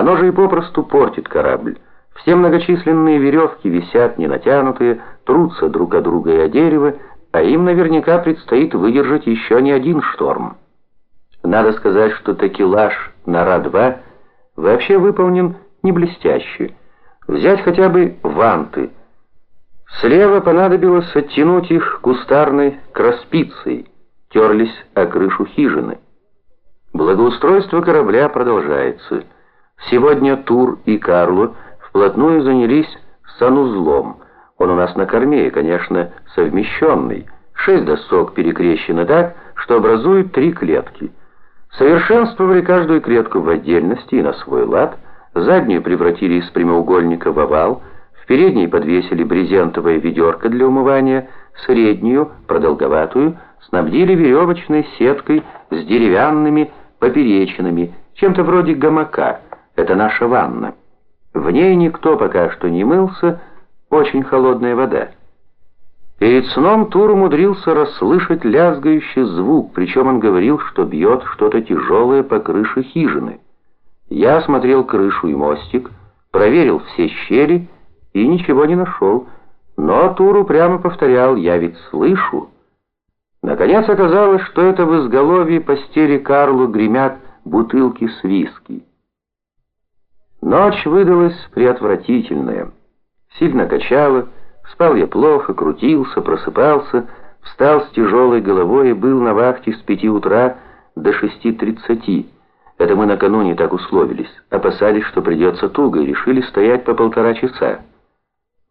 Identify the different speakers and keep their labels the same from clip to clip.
Speaker 1: Оно же и попросту портит корабль. Все многочисленные веревки висят не натянутые, трутся друг от друга и о дерево, а им наверняка предстоит выдержать еще не один шторм. Надо сказать, что такелаж на Ра-2 вообще выполнен не блестяще. Взять хотя бы ванты. Слева понадобилось оттянуть их кустарной краспицей, терлись о крышу хижины. Благоустройство корабля продолжается. Сегодня Тур и Карло вплотную занялись санузлом. Он у нас на корме и, конечно, совмещенный. Шесть досок перекрещены так, что образуют три клетки. Совершенствовали каждую клетку в отдельности и на свой лад. Заднюю превратили из прямоугольника в овал. В передней подвесили брезентовое ведерко для умывания. Среднюю, продолговатую, снабдили веревочной сеткой с деревянными поперечинами, чем-то вроде гамака. Это наша ванна. В ней никто пока что не мылся, очень холодная вода. Перед сном Тур умудрился расслышать лязгающий звук, причем он говорил, что бьет что-то тяжелое по крыше хижины. Я осмотрел крышу и мостик, проверил все щели и ничего не нашел, но Туру прямо повторял «я ведь слышу». Наконец оказалось, что это в изголовье постели Карлу гремят бутылки с виски. Ночь выдалась приотвратительная. Сильно качало, спал я плохо, крутился, просыпался, встал с тяжелой головой и был на вахте с пяти утра до шести тридцати. Это мы накануне так условились, опасались, что придется туго, и решили стоять по полтора часа.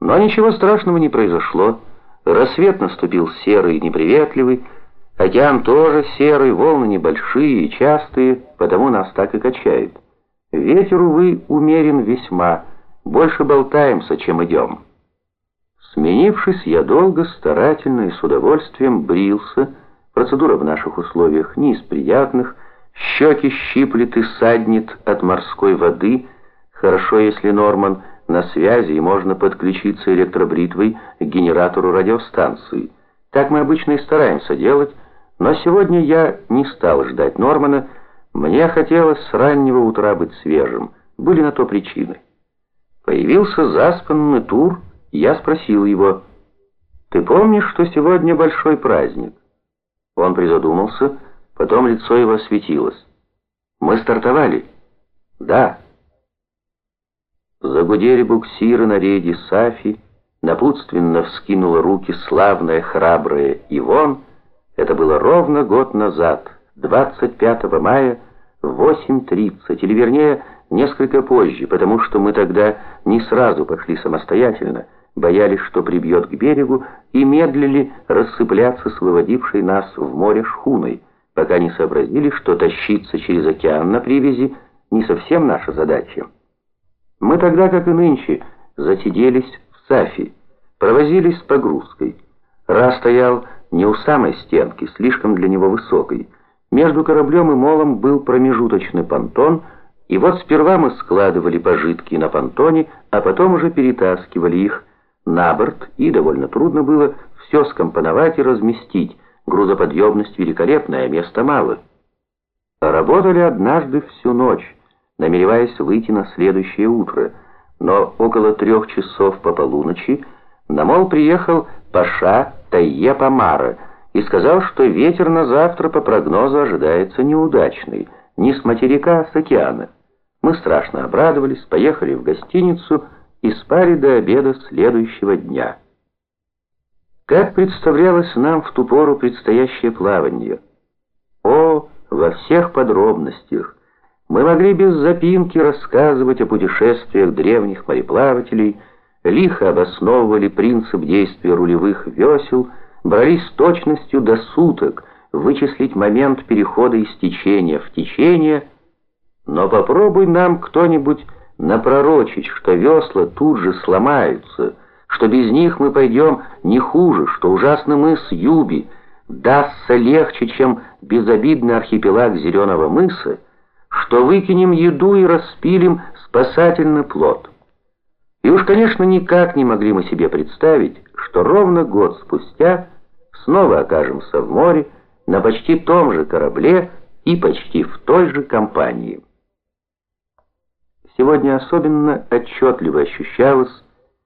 Speaker 1: Но ничего страшного не произошло. Рассвет наступил серый и неприветливый, океан тоже серый, волны небольшие и частые, потому нас так и качает. Ветер, увы, умерен весьма, больше болтаемся, чем идем. Сменившись, я долго, старательно и с удовольствием брился. Процедура в наших условиях не из приятных. Щеки щиплет и саднет от морской воды. Хорошо, если Норман на связи и можно подключиться электробритвой к генератору радиостанции. Так мы обычно и стараемся делать, но сегодня я не стал ждать Нормана, мне хотелось с раннего утра быть свежим. Были на то причины. Появился заспанный тур, я спросил его, «Ты помнишь, что сегодня большой праздник?» Он призадумался, потом лицо его осветилось. «Мы стартовали?» «Да». Загудели буксиры на рейде Сафи, напутственно вскинула руки славная, храбрая Ивон. Это было ровно год назад, 25 мая, 8.30, или вернее, несколько позже, потому что мы тогда не сразу пошли самостоятельно, боялись, что прибьет к берегу, и медлили рассыпляться с выводившей нас в море шхуной, пока не сообразили, что тащиться через океан на привязи не совсем наша задача. Мы тогда, как и нынче, засиделись в Сафи, провозились с погрузкой. Ра стоял не у самой стенки, слишком для него высокой, между кораблем и молом был промежуточный понтон, и вот сперва мы складывали пожитки на понтоне, а потом уже перетаскивали их на борт, и довольно трудно было все скомпоновать и разместить. Грузоподъемность великолепная, места мало. Работали однажды всю ночь, намереваясь выйти на следующее утро, но около трех часов по полуночи на мол приехал Паша Тайе Памара — и сказал, что ветер на завтра по прогнозу ожидается неудачный, не с материка, а с океана. Мы страшно обрадовались, поехали в гостиницу и спали до обеда следующего дня. Как представлялось нам в ту пору предстоящее плавание? О, во всех подробностях! Мы могли без запинки рассказывать о путешествиях древних мореплавателей, лихо обосновывали принцип действия рулевых весел, брались с точностью до суток вычислить момент перехода из течения в течение, но попробуй нам кто-нибудь напророчить, что весла тут же сломаются, что без них мы пойдем не хуже, что ужасный мыс Юби дастся легче, чем безобидный архипелаг Зеленого мыса, что выкинем еду и распилим спасательный плод. И уж, конечно, никак не могли мы себе представить, что ровно год спустя снова окажемся в море на почти том же корабле и почти в той же компании. сегодня особенно отчетливо ощущалось,